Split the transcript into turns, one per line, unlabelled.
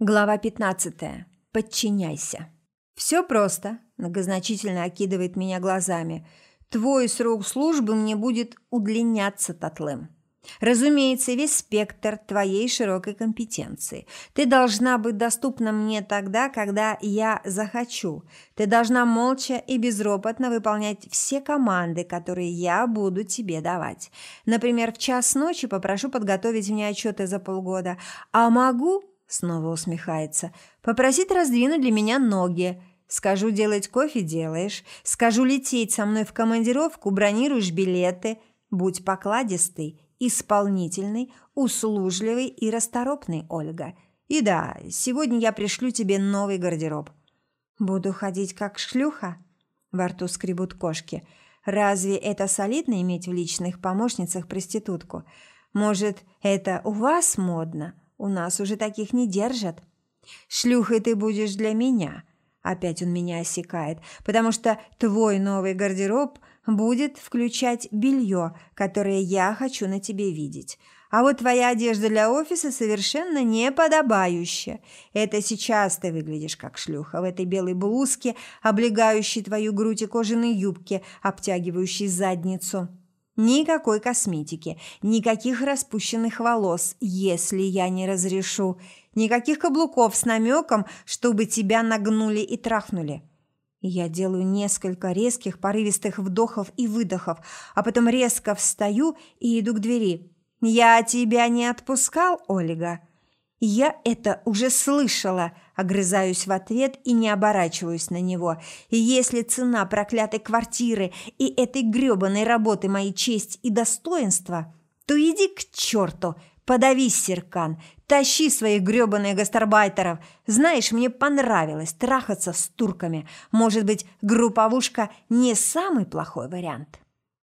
Глава 15. Подчиняйся. Все просто, многозначительно окидывает меня глазами. Твой срок службы мне будет удлиняться, Татлым. Разумеется, весь спектр твоей широкой компетенции. Ты должна быть доступна мне тогда, когда я захочу. Ты должна молча и безропотно выполнять все команды, которые я буду тебе давать. Например, в час ночи попрошу подготовить мне отчеты за полгода, а могу Снова усмехается. «Попросить раздвинуть для меня ноги. Скажу делать кофе – делаешь. Скажу лететь со мной в командировку – бронируешь билеты. Будь покладистый, исполнительный, услужливый и расторопный, Ольга. И да, сегодня я пришлю тебе новый гардероб». «Буду ходить как шлюха?» Во рту скребут кошки. «Разве это солидно иметь в личных помощницах проститутку? Может, это у вас модно?» У нас уже таких не держат. Шлюхой ты будешь для меня. Опять он меня осекает, потому что твой новый гардероб будет включать белье, которое я хочу на тебе видеть. А вот твоя одежда для офиса совершенно неподобающая. Это сейчас ты выглядишь как шлюха в этой белой блузке, облегающей твою грудь и кожаной юбке, обтягивающей задницу. Никакой косметики, никаких распущенных волос, если я не разрешу, никаких каблуков с намеком, чтобы тебя нагнули и трахнули. Я делаю несколько резких порывистых вдохов и выдохов, а потом резко встаю и иду к двери. «Я тебя не отпускал, Ольга?» «Я это уже слышала», – огрызаюсь в ответ и не оборачиваюсь на него. И если цена проклятой квартиры и этой грёбаной работы моей честь и достоинство, то иди к черту, подавись, Серкан, тащи своих грёбаных гастарбайтеров. Знаешь, мне понравилось трахаться с турками. Может быть, групповушка не самый плохой вариант».